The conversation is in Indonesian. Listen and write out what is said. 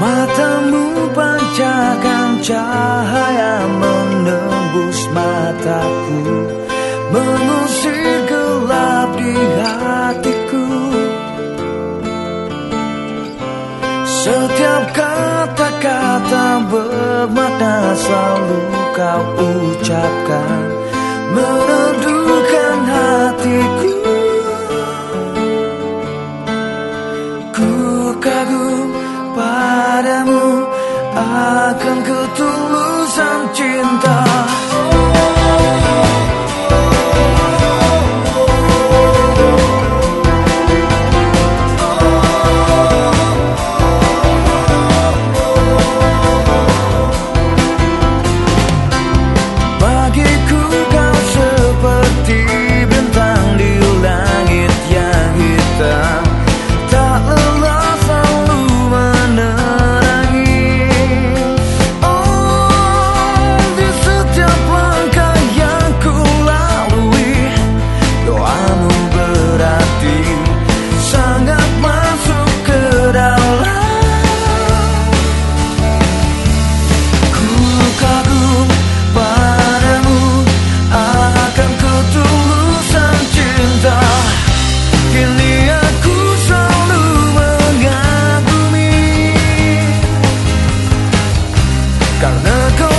Matamu pancarkan cahaya menembus mataku Mengusir gelap di hatiku. Setiap kata-kata bermakna selalu kau ucapkan Meneduhkan からな